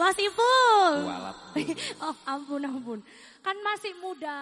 Masih Mas Oh ampun ampun. Kan masih muda.